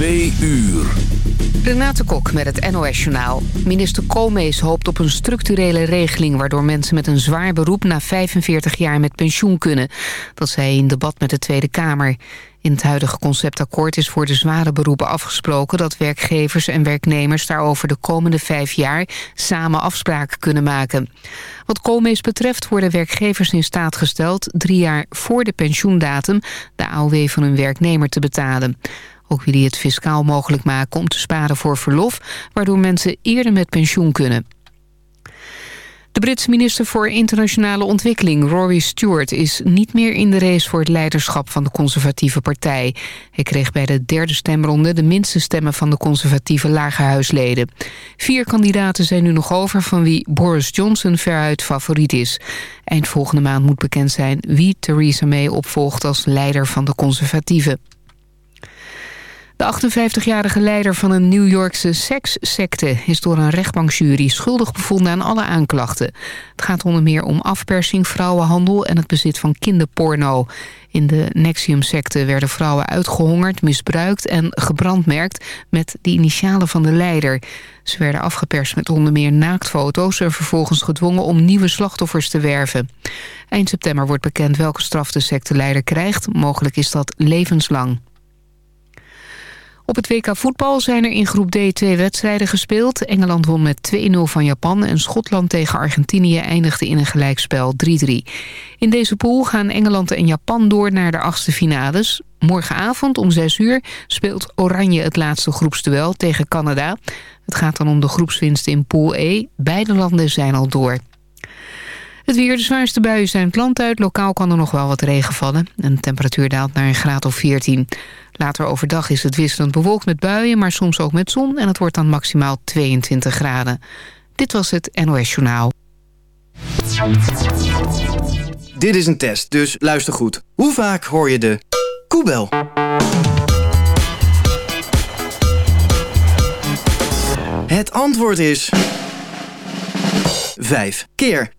Twee uur. Renate Kok met het NOS Journaal. Minister Koolmees hoopt op een structurele regeling... waardoor mensen met een zwaar beroep na 45 jaar met pensioen kunnen. Dat zei in debat met de Tweede Kamer. In het huidige conceptakkoord is voor de zware beroepen afgesproken... dat werkgevers en werknemers daarover de komende vijf jaar... samen afspraken kunnen maken. Wat Koolmees betreft worden werkgevers in staat gesteld... drie jaar voor de pensioendatum de AOW van hun werknemer te betalen. Ook wil hij het fiscaal mogelijk maken om te sparen voor verlof... waardoor mensen eerder met pensioen kunnen. De Britse minister voor Internationale Ontwikkeling, Rory Stewart... is niet meer in de race voor het leiderschap van de conservatieve partij. Hij kreeg bij de derde stemronde de minste stemmen van de conservatieve lagerhuisleden. Vier kandidaten zijn nu nog over van wie Boris Johnson veruit favoriet is. Eind volgende maand moet bekend zijn wie Theresa May opvolgt als leider van de conservatieven. De 58-jarige leider van een New Yorkse sekssecte... is door een rechtbankjury schuldig bevonden aan alle aanklachten. Het gaat onder meer om afpersing, vrouwenhandel... en het bezit van kinderporno. In de Nexium-secte werden vrouwen uitgehongerd, misbruikt... en gebrandmerkt met de initialen van de leider. Ze werden afgeperst met onder meer naaktfoto's... en vervolgens gedwongen om nieuwe slachtoffers te werven. Eind september wordt bekend welke straf de secteleider krijgt. Mogelijk is dat levenslang. Op het WK voetbal zijn er in groep D twee wedstrijden gespeeld. Engeland won met 2-0 van Japan en Schotland tegen Argentinië eindigde in een gelijkspel 3-3. In deze pool gaan Engeland en Japan door naar de achtste finales. Morgenavond om 6 uur speelt Oranje het laatste groepsduel tegen Canada. Het gaat dan om de groepswinst in pool E. Beide landen zijn al door. Het weer, de zwaarste buien zijn het land uit. Lokaal kan er nog wel wat regen vallen. En de temperatuur daalt naar een graad of 14. Later overdag is het wisselend bewolkt met buien, maar soms ook met zon. En het wordt dan maximaal 22 graden. Dit was het NOS Journaal. Dit is een test, dus luister goed. Hoe vaak hoor je de koebel? Het antwoord is... Vijf keer.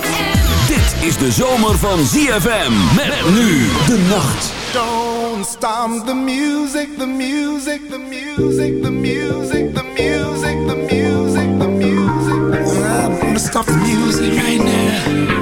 Is de zomer van ZFM. Met nu de nacht. Don't stop the music, the music, the music, the music, the music, the music, the music. I'm gonna stop the music right now.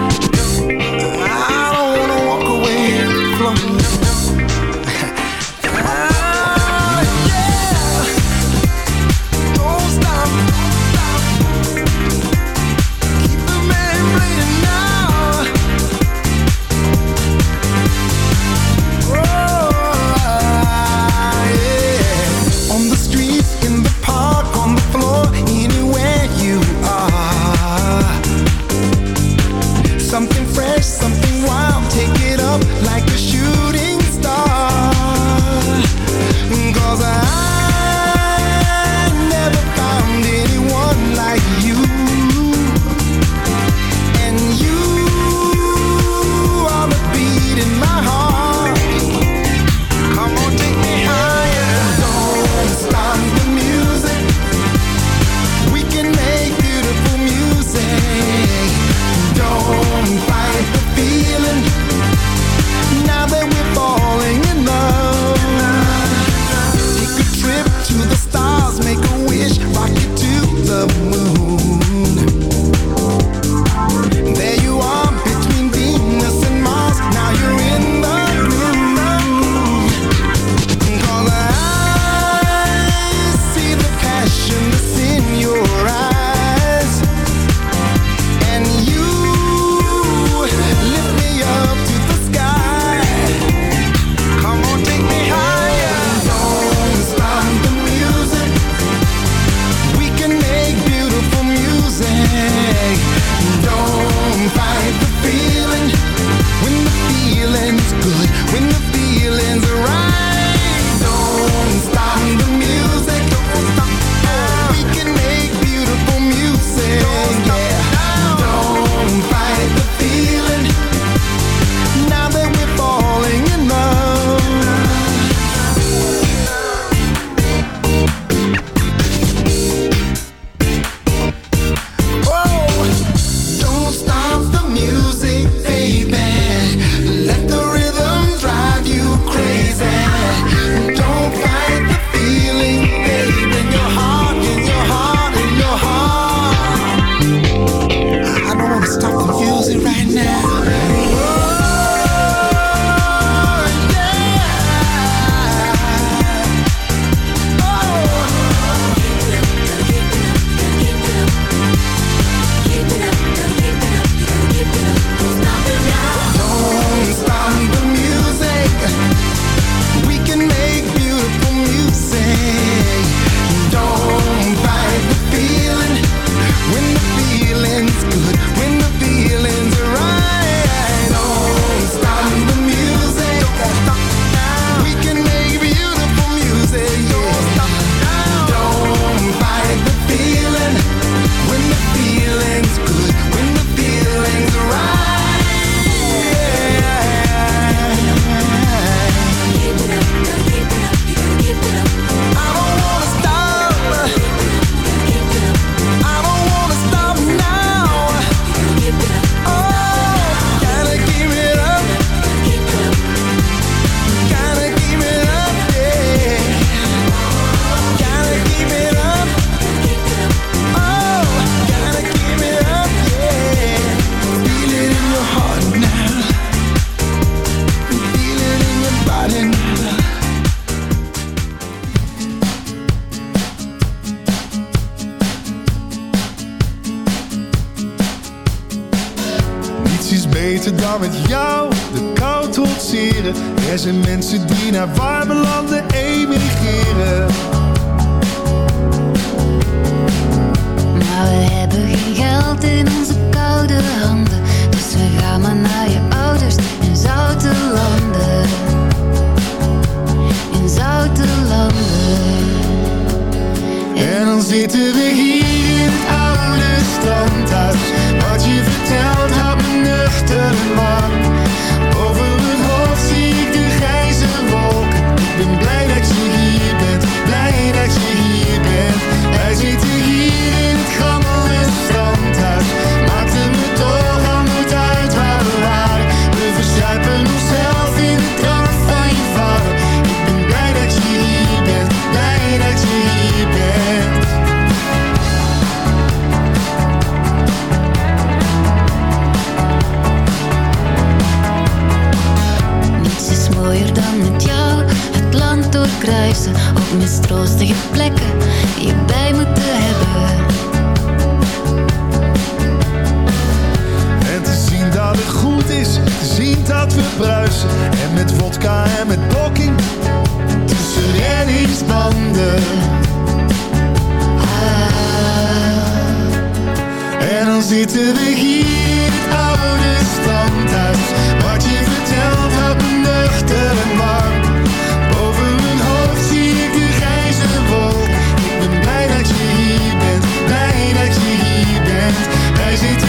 dan zitten we hier in het oude standhuis. Wat je vertelt. kruisen Op mistroostige plekken die je bij moeten hebben. En te zien dat het goed is, te zien dat we bruisen. En met vodka en met blokking Tussen iets ah. En dan zitten we hier. is iets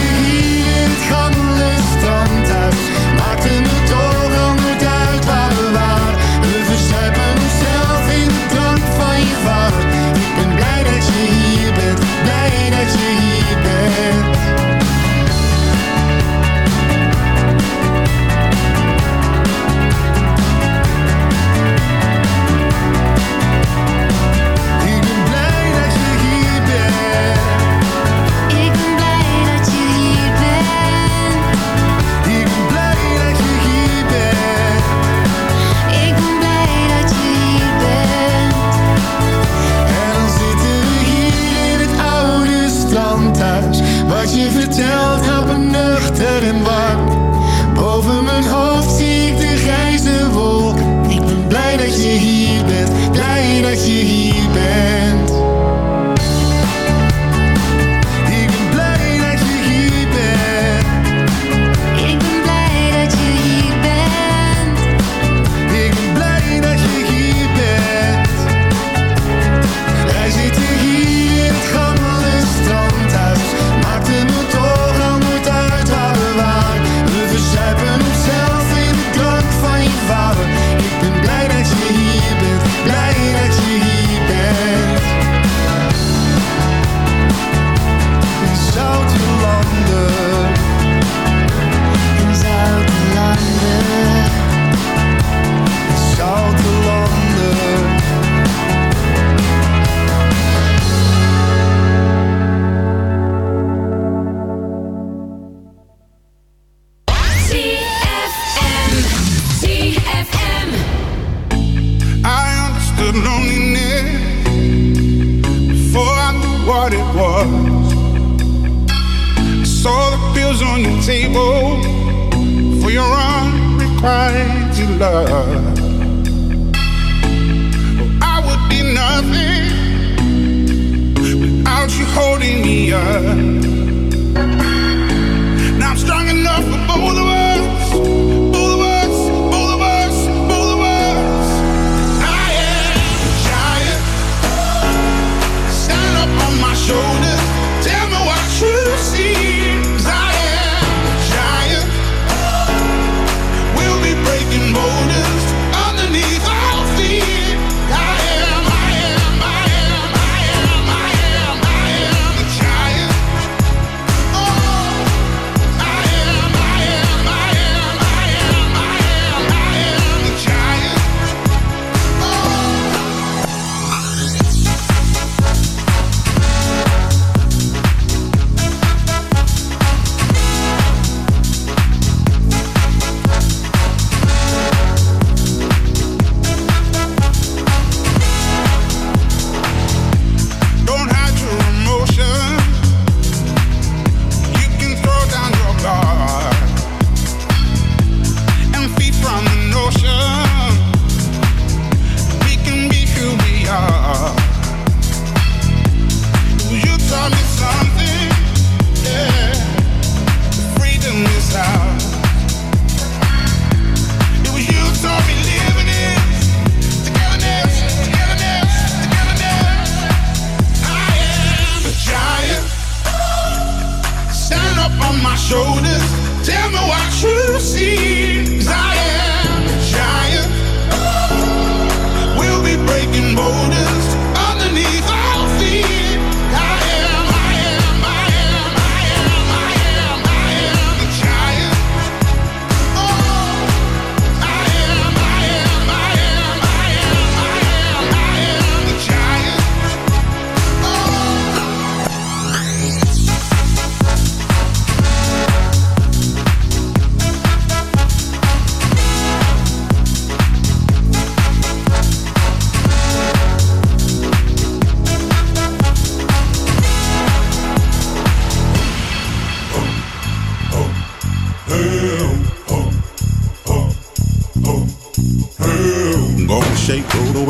shoulders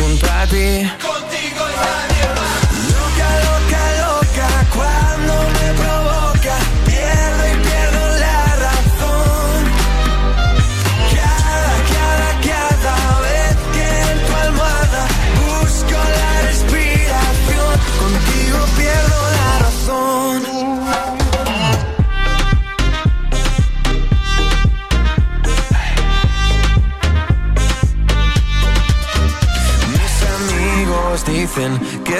junto a ti. Contigo nadie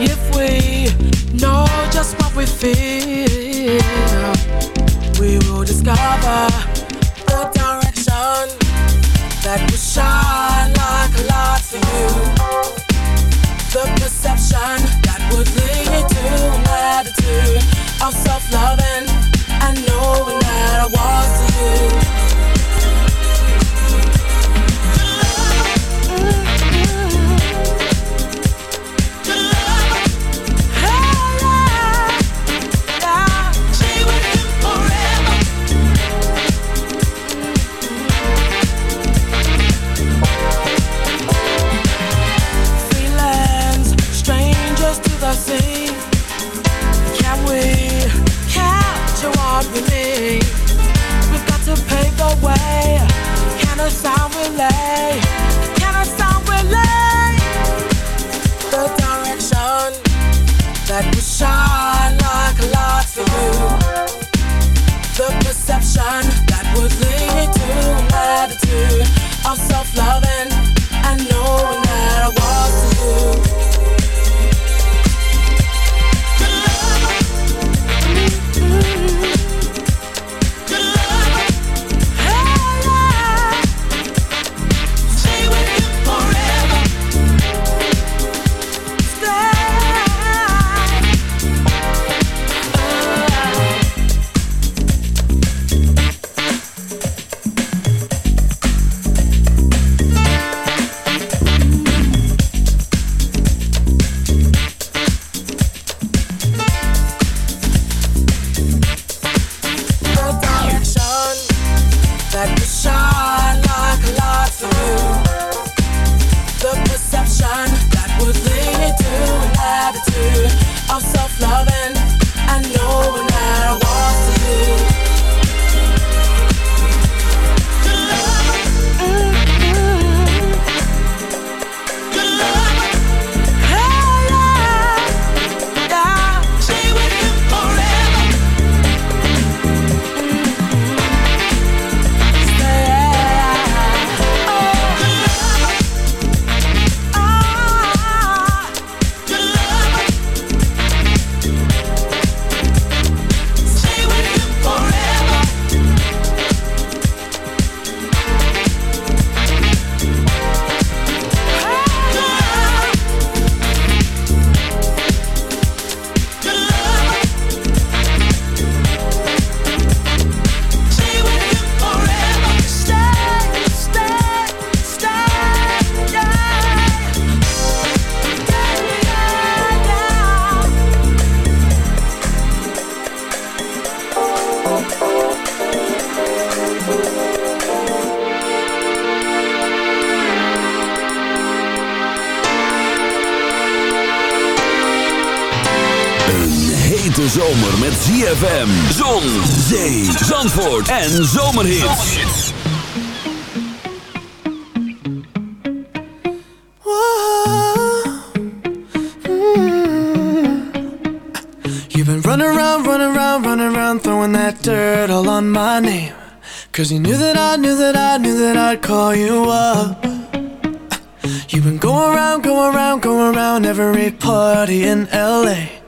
if we know just what we feel, we will discover the direction that will shine like a light for you. The perception that would lead to an attitude of self-loving and knowing that I was you. time. like the sun. ZFM, Zon, Zee, Zandvoort en Zomerhits. You've been running around, running around, running around, throwing that dirt all on my name. Cause you knew that I, knew that I, knew that I'd call you up. You've been going around, going around, going around every party in LA.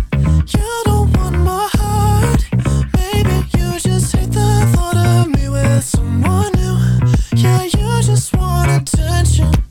special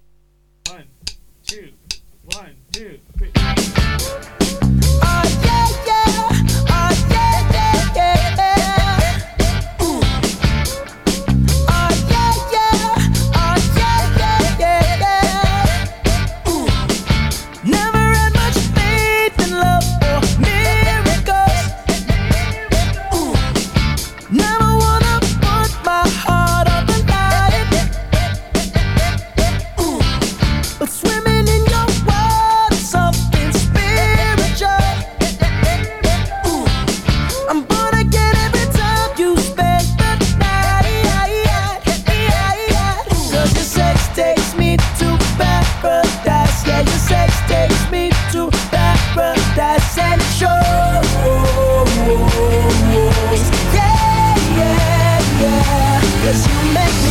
Cause you make me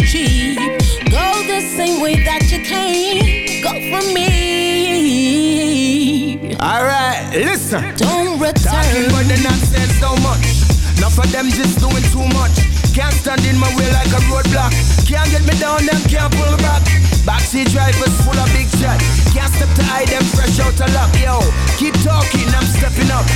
is cheap. Go the same way that you came. Go for me. Alright, listen. Don't return. Talking but they're not saying so much. Enough of them just doing too much. Can't stand in my way like a roadblock. Can't get me down, them can't pull back. Backseat drivers full of big shots. Can't step to hide them fresh out of luck. Yo, keep talking, I'm stepping up.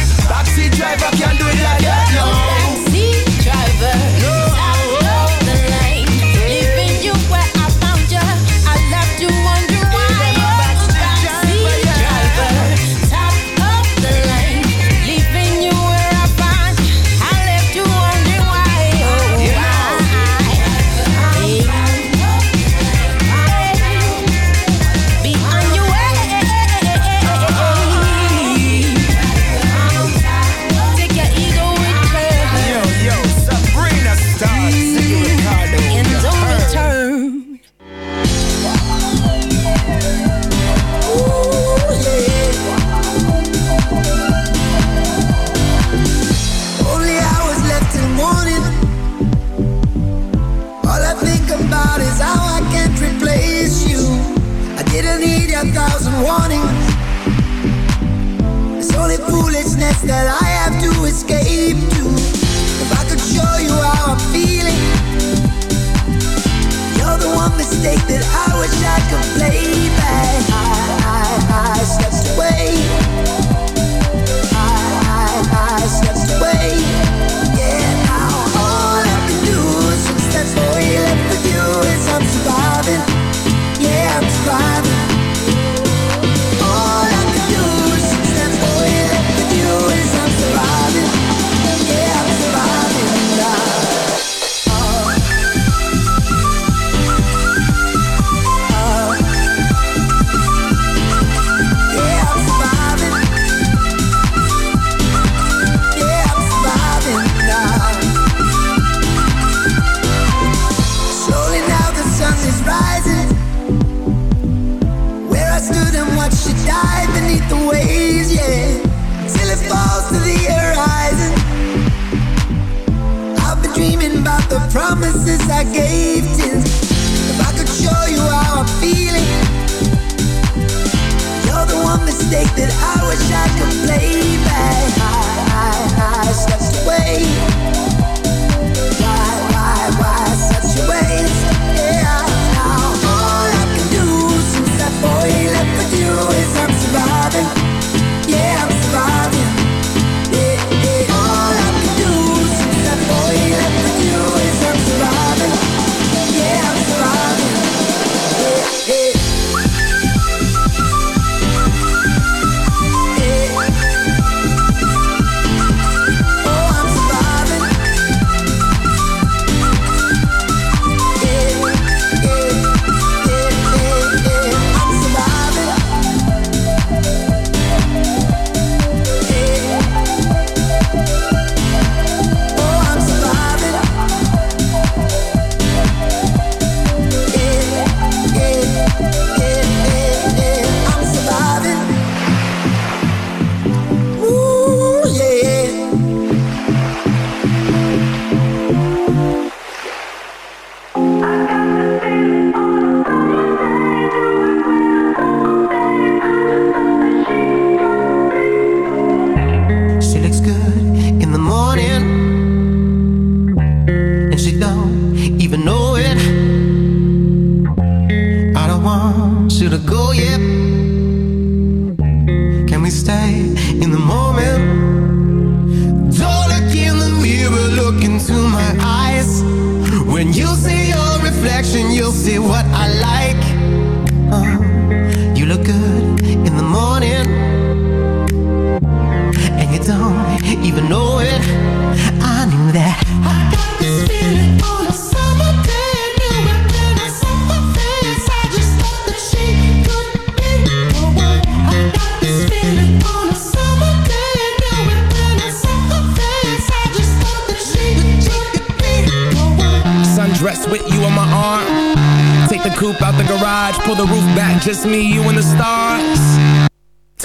mistake that I wish I could play.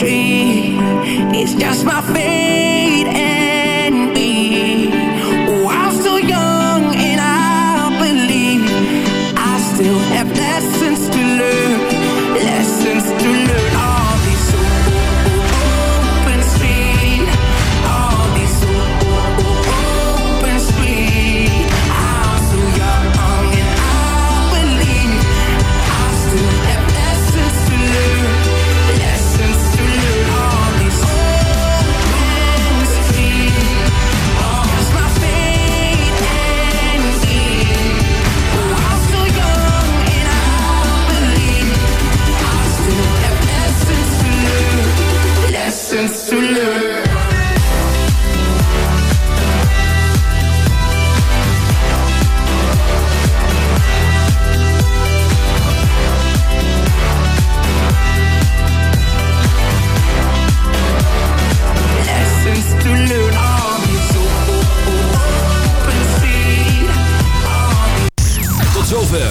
streets, it's just my fate